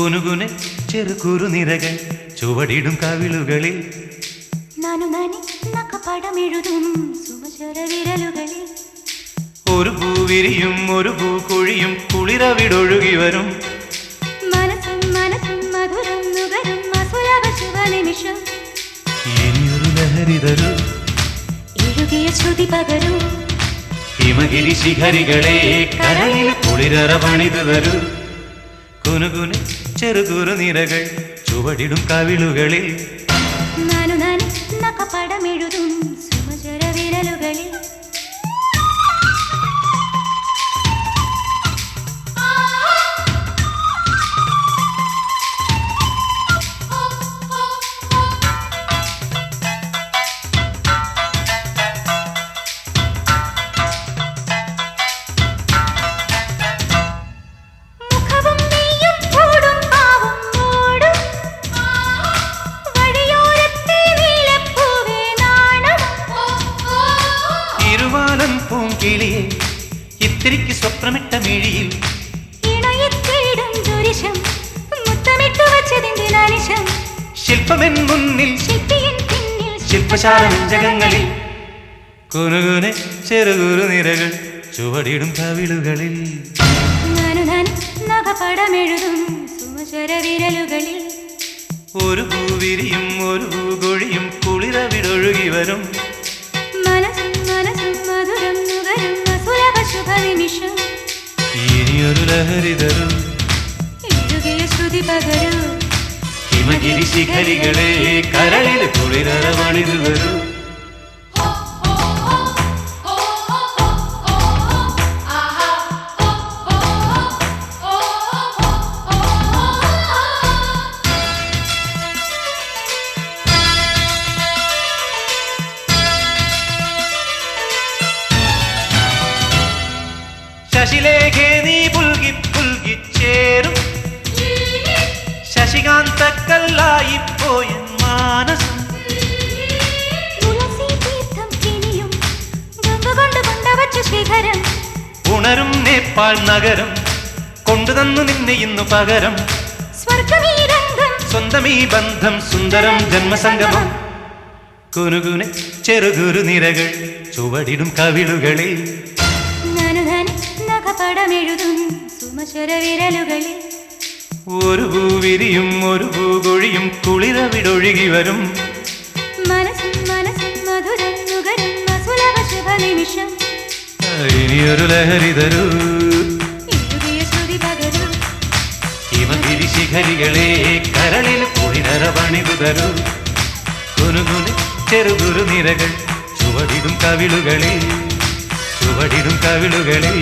കുനുകുനെ ചെറുകുരു നിരകൾ ചുവടിടും കവിളുകളിൽ. ഒരു പൂവിരിയും ഒരു പൂക്കുഴിയും കുളിരവിടൊഴുകി വരും. മനസ്സും മനസ്സും മധുരം നുകരും മധുരവ ശുഭനിമിഷം. ഇനിയൊരു ലഹരി തരൂ ഇഴുകിയ ശ്രുതി പകരൂ. ഹിമഗിരി ശിഖരികളെ കരയിൽ കുളിരറ പണിതു തരൂ കുനുകുനെ ചെറുകുറു നിരകൾ ചുവടിടും കവിളുകളിൽ. നാനു നക്ക പടമെഴുതും സുമചര വിരലുകളിൽ. പൂങ്കിളിയെ ഇത്തിരിക്ക് സ്വപ്നമിട്ട മിഴിയിൽ ശില്പമെൻ മുന്നിൽ ശില്പശാല കുനുകുനെ ചെറുകുറു നിരകൾ ചുവടിടും കവിളുകളിൽ. നാനു ഞാൻ നഖപടമെഴുതും സുമചര വിരലുകളിൽ ഒരു പൂവിരിയും ഒരു പൂകൊഴിയും കുളിരവിടൊഴുകി വരും. ഇനിയൊരു ലഹരി തരും എഴുകിയ ശ്രുതി പകരൂ. ഹിമഗിരി ശിഖരികളെ കരളിൽ കുളിരവണിതു വരൂ ശശിലേഖേ നീ പോയ മാനസം. ശിഖരം. ഉണരും നേപ്പാൾ നഗരം കൊണ്ടുതന്നു നിന്നെ ഇന്നു പകരം. സ്വന്തം ഈ ബന്ധം സുന്ദരം ജന്മസംഗമം. കുനുകുനെ ചെറുകുരു നിരകൾ ചുവടിടും കവിളുകളിൽ. ഞാനു ഞാൻ നഖപടമെഴുതും സുമശ്വര വിരലുകളിൽ. ഒരു പൂവിരിയും ഒരു പൂകൊഴിയും കുളിരവിടൊഴുകി വരും. മനസ്സും മനസ്സും മധുരം നുകരും അസുലഭ ശുഭ നിമിഷം ഇനിയൊരു ലഹരി തരൂ. ഹിമഗിരി ശിഖരികളെ കരളിൽ കുളിരറ പണിതു തരൂ. കുനുകുനു ചെറുകുരു നിരകൾ ചുവടിടും കവിളുകളിൽ ചുവടിടും കവിളുകളിൽ.